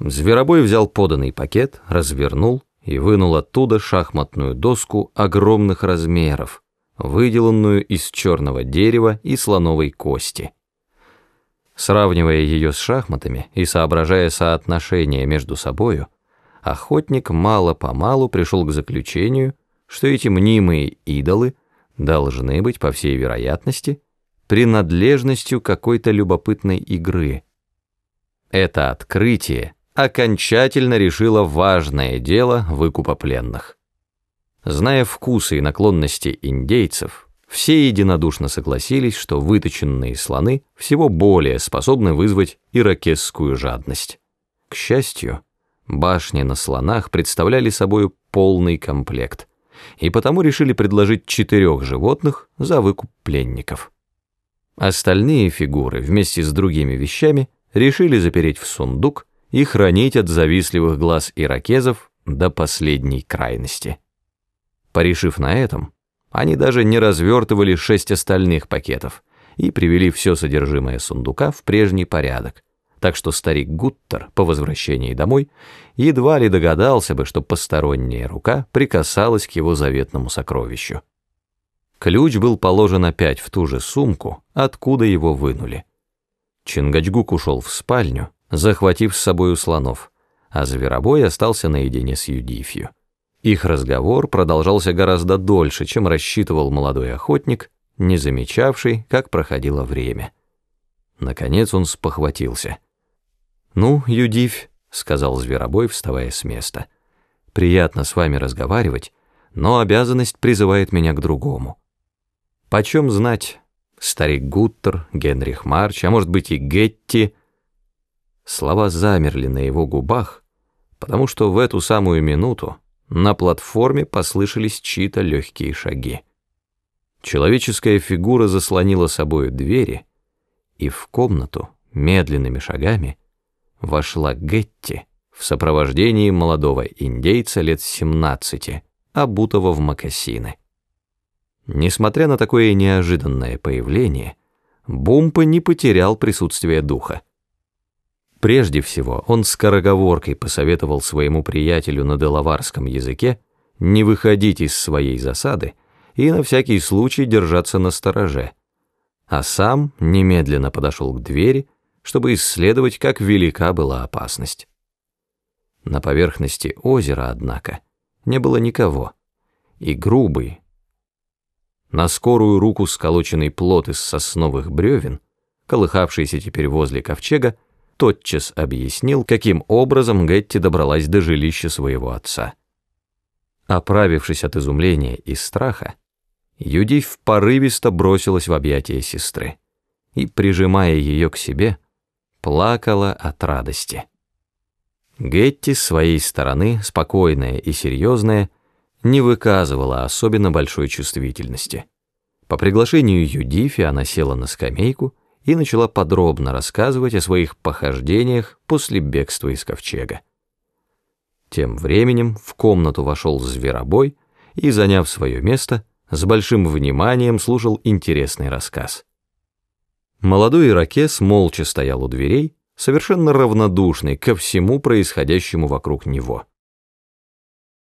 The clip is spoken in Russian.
Зверобой взял поданный пакет, развернул и вынул оттуда шахматную доску огромных размеров, выделанную из черного дерева и слоновой кости. Сравнивая ее с шахматами и соображая соотношение между собою, охотник мало-помалу пришел к заключению, что эти мнимые идолы должны быть, по всей вероятности, принадлежностью какой-то любопытной игры. Это открытие окончательно решило важное дело выкупа пленных. Зная вкусы и наклонности индейцев, все единодушно согласились, что выточенные слоны всего более способны вызвать иракесскую жадность. К счастью, башни на слонах представляли собой полный комплект, и потому решили предложить четырех животных за выкуп пленников. Остальные фигуры вместе с другими вещами решили запереть в сундук и хранить от завистливых глаз иракезов до последней крайности. Порешив на этом, они даже не развертывали шесть остальных пакетов и привели все содержимое сундука в прежний порядок, так что старик Гуттер по возвращении домой едва ли догадался бы, что посторонняя рука прикасалась к его заветному сокровищу. Ключ был положен опять в ту же сумку, откуда его вынули. Чингачгук ушел в спальню, захватив с собой слонов, а Зверобой остался наедине с Юдифью. Их разговор продолжался гораздо дольше, чем рассчитывал молодой охотник, не замечавший, как проходило время. Наконец он спохватился. «Ну, Юдифь», — сказал Зверобой, вставая с места, — «приятно с вами разговаривать, но обязанность призывает меня к другому. Почем знать, старик Гуттер, Генрих Марч, а может быть и Гетти...» Слова замерли на его губах, потому что в эту самую минуту на платформе послышались чьи-то легкие шаги. Человеческая фигура заслонила собою двери, и в комнату медленными шагами вошла Гетти в сопровождении молодого индейца лет 17, обутого в мокасины. Несмотря на такое неожиданное появление, Бумпа не потерял присутствие духа. Прежде всего, он скороговоркой посоветовал своему приятелю на делаварском языке не выходить из своей засады и на всякий случай держаться на стороже, а сам немедленно подошел к двери, чтобы исследовать, как велика была опасность. На поверхности озера, однако, не было никого, и грубый, на скорую руку сколоченный плот из сосновых бревен, колыхавшийся теперь возле ковчега, тотчас объяснил, каким образом Гетти добралась до жилища своего отца. Оправившись от изумления и страха, Юдив порывисто бросилась в объятия сестры и, прижимая ее к себе, плакала от радости. Гетти с своей стороны, спокойная и серьезная, не выказывала особенно большой чувствительности. По приглашению Юдифи она села на скамейку и начала подробно рассказывать о своих похождениях после бегства из ковчега. Тем временем в комнату вошел зверобой и, заняв свое место, с большим вниманием слушал интересный рассказ. Молодой иракес молча стоял у дверей, совершенно равнодушный ко всему происходящему вокруг него.